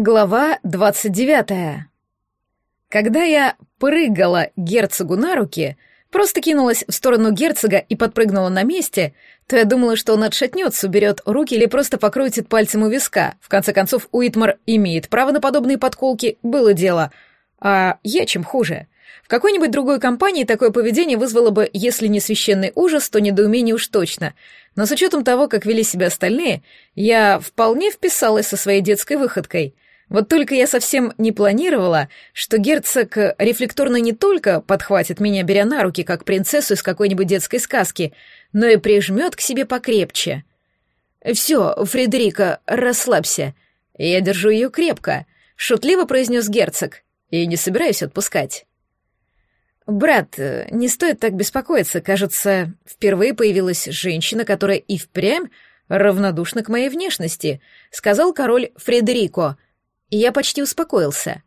Глава двадцать девятая. Когда я прыгала герцогу на руки, просто кинулась в сторону герцога и подпрыгнула на месте, то я думала, что он отшатнется, уберет руки или просто покрутит пальцем у виска. В конце концов, Уитмар имеет право на подобные подколки, было дело. А я чем хуже. В какой-нибудь другой компании такое поведение вызвало бы, если не священный ужас, то недоумение уж точно. Но с учетом того, как вели себя остальные, я вполне вписалась со своей детской выходкой — вот только я совсем не планировала, что герцог рефлекторно не только подхватит меня, беря на руки, как принцессу из какой-нибудь детской сказки, но и прижмет к себе покрепче. «Все, Фредерика, расслабься. Я держу ее крепко», — шутливо произнес герцог, и не собираюсь отпускать. «Брат, не стоит так беспокоиться. Кажется, впервые появилась женщина, которая и впрямь равнодушна к моей внешности», — сказал король Фредерико — я почти успокоился.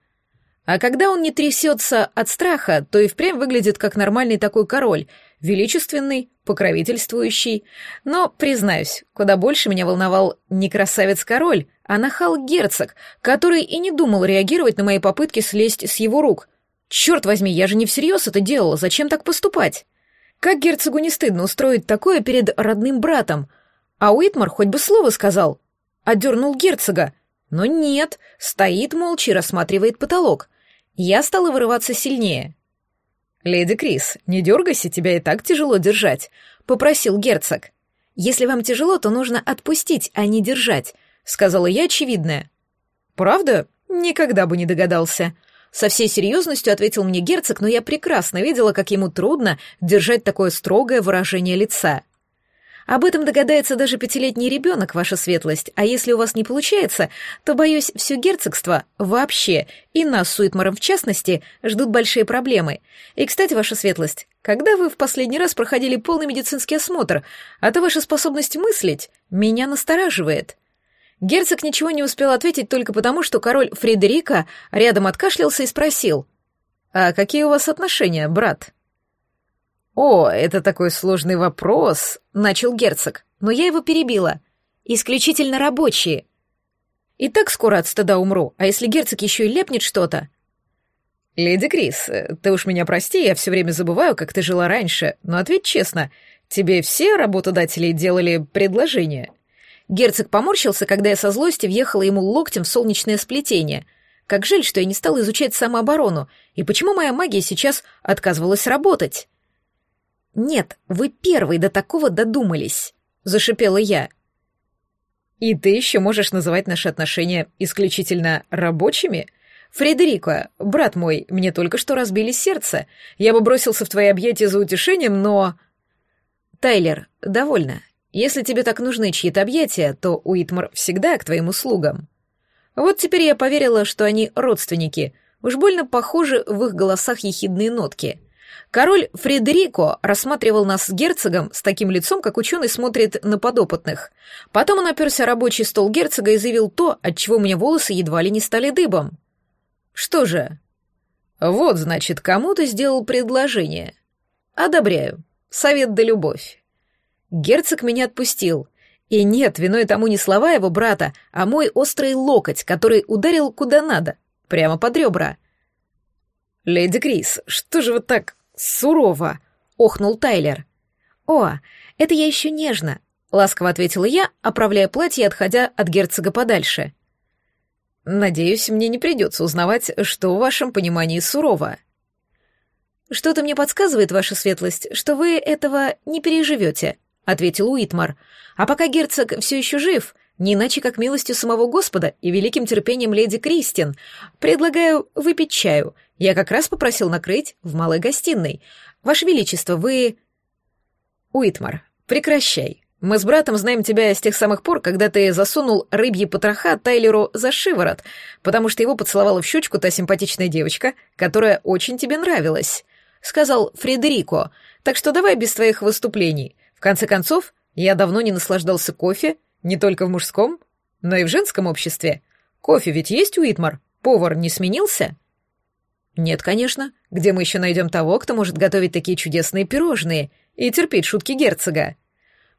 А когда он не трясется от страха, то и впрямь выглядит как нормальный такой король, величественный, покровительствующий. Но, признаюсь, куда больше меня волновал не красавец-король, а нахал-герцог, который и не думал реагировать на мои попытки слезть с его рук. Черт возьми, я же не всерьез это делала, зачем так поступать? Как герцогу не стыдно устроить такое перед родным братом? А Уитмар хоть бы слово сказал. Отдернул герцога, но нет, стоит молча и рассматривает потолок. Я стала вырываться сильнее. «Леди Крис, не дергайся, тебя и так тяжело держать», — попросил герцог. «Если вам тяжело, то нужно отпустить, а не держать», — сказала я очевидное. «Правда? Никогда бы не догадался». Со всей серьезностью ответил мне герцог, но я прекрасно видела, как ему трудно держать такое строгое выражение лица. Об этом догадается даже пятилетний ребенок, ваша светлость, а если у вас не получается, то, боюсь, все герцогство вообще, и нас с Уитмаром в частности, ждут большие проблемы. И, кстати, ваша светлость, когда вы в последний раз проходили полный медицинский осмотр, а то ваша способность мыслить меня настораживает». Герцог ничего не успел ответить только потому, что король Фредерика рядом откашлялся и спросил, «А какие у вас отношения, брат?» «О, это такой сложный вопрос», — начал герцог, но я его перебила. «Исключительно рабочие». «И так скоро от стыда умру, а если герцог еще и лепнет что-то?» «Леди Крис, ты уж меня прости, я все время забываю, как ты жила раньше, но ответь честно, тебе все работодатели делали предложение?» Герцог поморщился, когда я со злости въехала ему локтем в солнечное сплетение. Как жаль, что я не стала изучать самооборону, и почему моя магия сейчас отказывалась работать. «Нет, вы первый до такого додумались», — зашипела я. «И ты еще можешь называть наши отношения исключительно рабочими?» «Фредерико, брат мой, мне только что разбили сердце. Я бы бросился в твои объятия за утешением, но...» «Тайлер, довольно. Если тебе так нужны чьи-то объятия, то Уитмар всегда к твоим услугам». Вот теперь я поверила, что они родственники. Уж больно похожи в их голосах ехидные нотки — Король Фредерико рассматривал нас с герцогом с таким лицом, как ученый смотрит на подопытных. Потом он оперся рабочий стол герцога и заявил то, от чего у меня волосы едва ли не стали дыбом. «Что же?» «Вот, значит, кому ты сделал предложение?» «Одобряю. Совет да любовь». Герцог меня отпустил. И нет, виной тому не слова его брата, а мой острый локоть, который ударил куда надо, прямо под ребра. «Леди Крис, что же вы так сурово!» — охнул Тайлер. «О, это я еще нежно», — ласково ответила я, оправляя платье и отходя от герцога подальше. «Надеюсь, мне не придется узнавать, что в вашем понимании сурово». «Что-то мне подсказывает, ваша светлость, что вы этого не переживете», — ответил Уитмар. «А пока герцог все еще жив, не иначе как милостью самого Господа и великим терпением леди Кристин, предлагаю выпить чаю я как раз попросил накрыть в малой гостиной. Ваше Величество, вы...» «Уитмар, прекращай. Мы с братом знаем тебя с тех самых пор, когда ты засунул рыбьи потроха Тайлеру за шиворот, потому что его поцеловала в щечку та симпатичная девочка, которая очень тебе нравилась», — сказал Фредерико. «Так что давай без твоих выступлений. В конце концов, я давно не наслаждался кофе, не только в мужском, но и в женском обществе. Кофе ведь есть, Уитмар? Повар не сменился?» Нет, конечно. Где мы еще найдем того, кто может готовить такие чудесные пирожные и терпеть шутки герцога?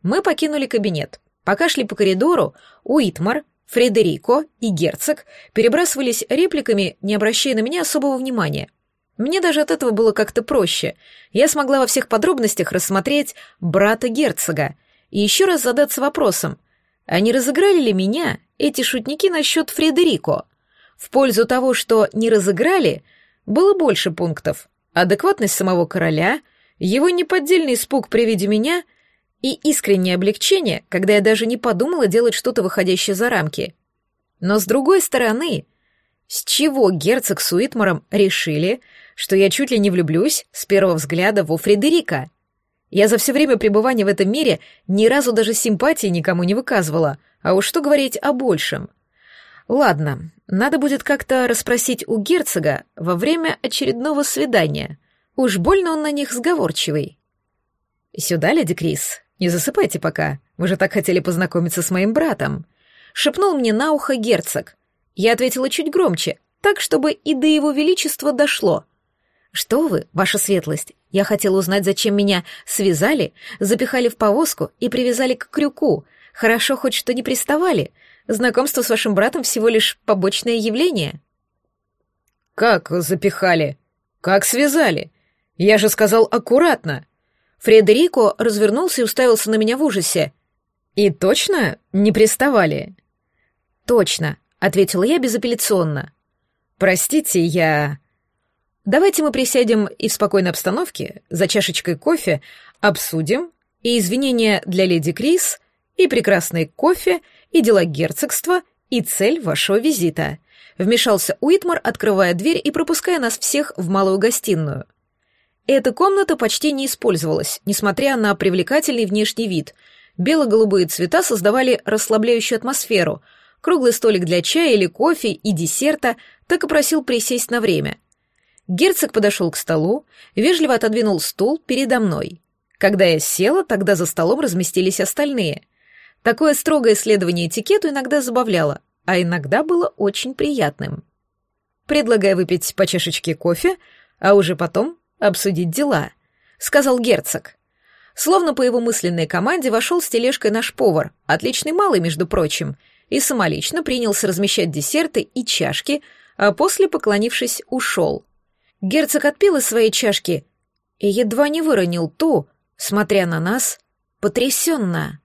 Мы покинули кабинет. Пока шли по коридору, Уитмар, Фредерико и герцог перебрасывались репликами, не обращая на меня особого внимания. Мне даже от этого было как-то проще. Я смогла во всех подробностях рассмотреть брата герцога и еще раз задаться вопросом, не разыграли ли меня эти шутники насчет Фредерико? В пользу того, что не разыграли, было больше пунктов. Адекватность самого короля, его неподдельный испуг при виде меня и искреннее облегчение, когда я даже не подумала делать что-то выходящее за рамки. Но с другой стороны, с чего герцог с Уитмаром решили, что я чуть ли не влюблюсь с первого взгляда во Фредерика? Я за все время пребывания в этом мире ни разу даже симпатии никому не выказывала, а уж что говорить о большем. Ладно, надо будет как-то расспросить у герцога во время очередного свидания. Уж больно он на них сговорчивый. «Сюда, леди Крис, не засыпайте пока, вы же так хотели познакомиться с моим братом», — шепнул мне на ухо герцог. Я ответила чуть громче, так, чтобы и до его величества дошло. «Что вы, ваша светлость, я хотела узнать, зачем меня связали, запихали в повозку и привязали к крюку. Хорошо хоть что не приставали. Знакомство с вашим братом всего лишь побочное явление». «Как запихали? Как связали? Я же сказал аккуратно». Фредерико развернулся и уставился на меня в ужасе. «И точно не приставали?» «Точно», — ответила я безапелляционно. «Простите, я...» Давайте мы присядем и в спокойной обстановке, за чашечкой кофе, обсудим и извинения для леди Крис, и прекрасный кофе, и дела герцогства, и цель вашего визита. Вмешался Уитмар, открывая дверь и пропуская нас всех в малую гостиную. Эта комната почти не использовалась, несмотря на привлекательный внешний вид. Бело-голубые цвета создавали расслабляющую атмосферу. Круглый столик для чая или кофе и десерта так и просил присесть на время — Герцог подошел к столу, вежливо отодвинул стул передо мной. Когда я села, тогда за столом разместились остальные. Такое строгое следование этикету иногда забавляло, а иногда было очень приятным. «Предлагаю выпить по чашечке кофе, а уже потом обсудить дела», — сказал герцог. Словно по его мысленной команде вошел с тележкой наш повар, отличный малый, между прочим, и самолично принялся размещать десерты и чашки, а после, поклонившись, ушел. Герцог отпил из своей чашки и едва не выронил ту, смотря на нас, потрясенно.